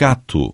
cato.